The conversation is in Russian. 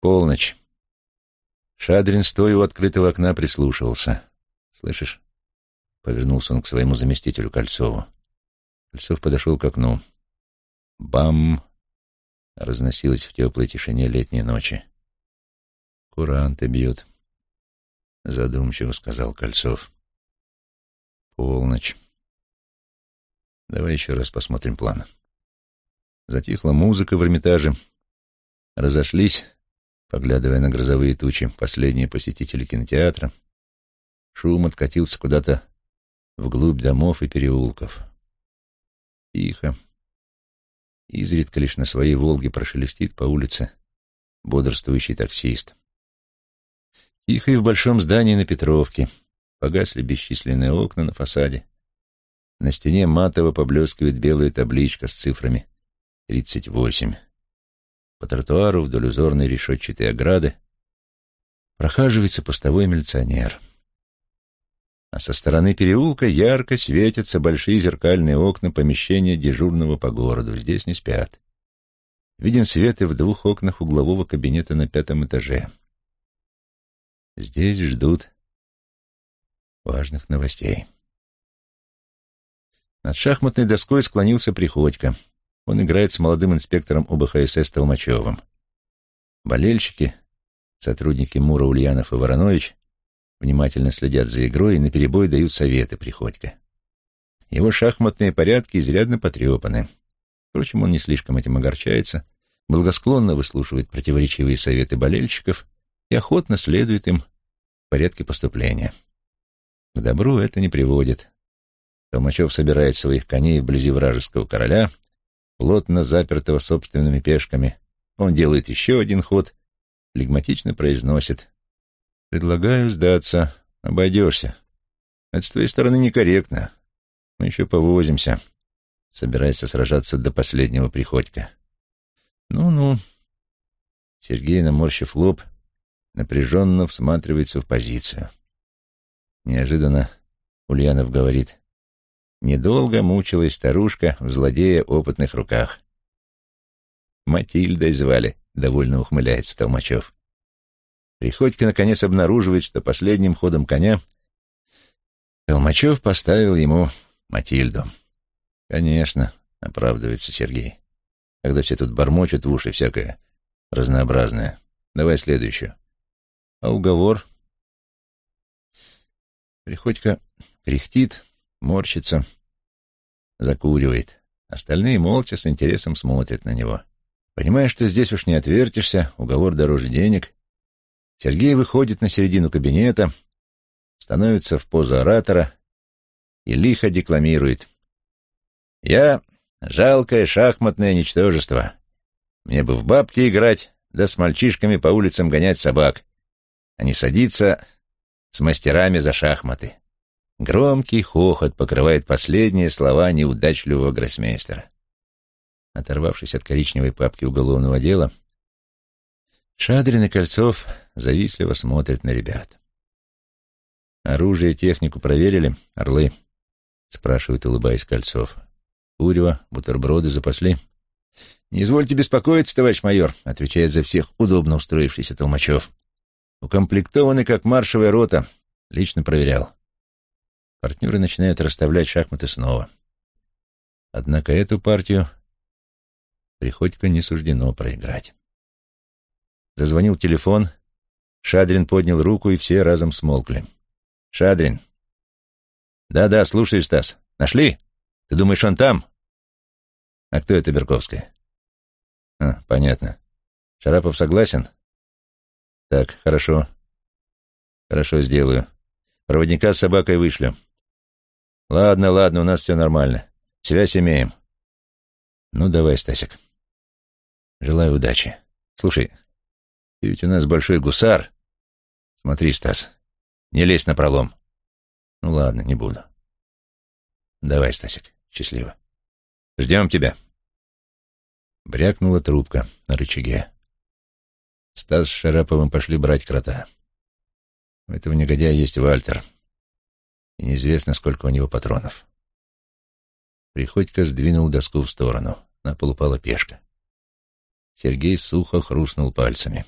Полночь. Шадрин, стоя у открытого окна, прислушивался. «Слышишь?» — повернулся он к своему заместителю Кольцову. Кольцов подошел к окну. «Бам!» — разносилось в теплой тишине летней ночи. «Куранты бьют», — задумчиво сказал Кольцов. «Полночь. Давай еще раз посмотрим план». Затихла музыка в Эрмитаже. Разошлись, поглядывая на грозовые тучи, последние посетители кинотеатра. Шум откатился куда-то вглубь домов и переулков. Тихо. Изредка лишь на своей «Волге» прошелестит по улице бодрствующий таксист. Тихо и в большом здании на Петровке. Погасли бесчисленные окна на фасаде. На стене матово поблескивает белая табличка с цифрами 38. По тротуару вдоль узорной решетчатой ограды прохаживается постовой милиционер. А со стороны переулка ярко светятся большие зеркальные окна помещения дежурного по городу. Здесь не спят. Виден свет и в двух окнах углового кабинета на пятом этаже. Здесь ждут важных новостей. Над шахматной доской склонился Приходько. Он играет с молодым инспектором ОБХСС Толмачевым. Болельщики, сотрудники Мура, Ульянов и Воронович внимательно следят за игрой и наперебой дают советы Приходько. Его шахматные порядки изрядно потрепаны. Впрочем, он не слишком этим огорчается, благосклонно выслушивает противоречивые советы болельщиков и охотно следует им в порядке поступления. К добру это не приводит. Толмачев собирает своих коней вблизи вражеского короля — плотно запертого собственными пешками. Он делает еще один ход, флегматично произносит. «Предлагаю сдаться. Обойдешься. Это с твоей стороны некорректно. Мы еще повозимся», собираясь сражаться до последнего приходька. «Ну-ну». Сергей, наморщив лоб, напряженно всматривается в позицию. Неожиданно Ульянов говорит. Недолго мучилась старушка в злодея опытных руках. Матильдой звали, довольно ухмыляется Толмачев. Приходько, наконец, обнаруживает, что последним ходом коня Толмачев поставил ему Матильду. «Конечно», — оправдывается Сергей, «когда все тут бормочут в уши всякое разнообразное. Давай следующую». «А уговор?» Приходько кряхтит, морщится, закуривает. Остальные молча с интересом смотрят на него. Понимая, что здесь уж не отвертишься, уговор дороже денег, Сергей выходит на середину кабинета, становится в позу оратора и лихо декламирует. «Я — жалкое шахматное ничтожество. Мне бы в бабки играть, да с мальчишками по улицам гонять собак, а не садиться с мастерами за шахматы. Громкий хохот покрывает последние слова неудачливого гроссмейстера. Оторвавшись от коричневой папки уголовного дела, Шадрин и Кольцов завистливо смотрят на ребят. «Оружие и технику проверили, орлы?» — спрашивает, улыбаясь Кольцов. «Курево, бутерброды запасли?» «Не извольте беспокоиться, товарищ майор», — отвечает за всех удобно устроившийся Толмачев. «Укомплектованы, как маршевая рота. Лично проверял. Партнеры начинают расставлять шахматы снова. Однако эту партию Приходько не суждено проиграть. Зазвонил телефон, Шадрин поднял руку, и все разом смолкли. «Шадрин!» «Да-да, слушай, Стас. Нашли? Ты думаешь, он там?» «А кто это Берковская?» «А, понятно. Шарапов согласен?» «Так, хорошо. Хорошо, сделаю. Проводника с собакой вышлю. Ладно, ладно, у нас все нормально. Связь имеем. Ну, давай, Стасик. Желаю удачи. Слушай, ты ведь у нас большой гусар. Смотри, Стас, не лезь на пролом. Ну ладно, не буду. Давай, Стасик, счастливо. Ждем тебя. Брякнула трубка на рычаге. Стас с Шараповым пошли брать крота. У этого негодяя есть Вальтер и неизвестно, сколько у него патронов. Приходько сдвинул доску в сторону. На пол упала пешка. Сергей сухо хрустнул пальцами.